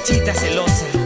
muchachita celosa.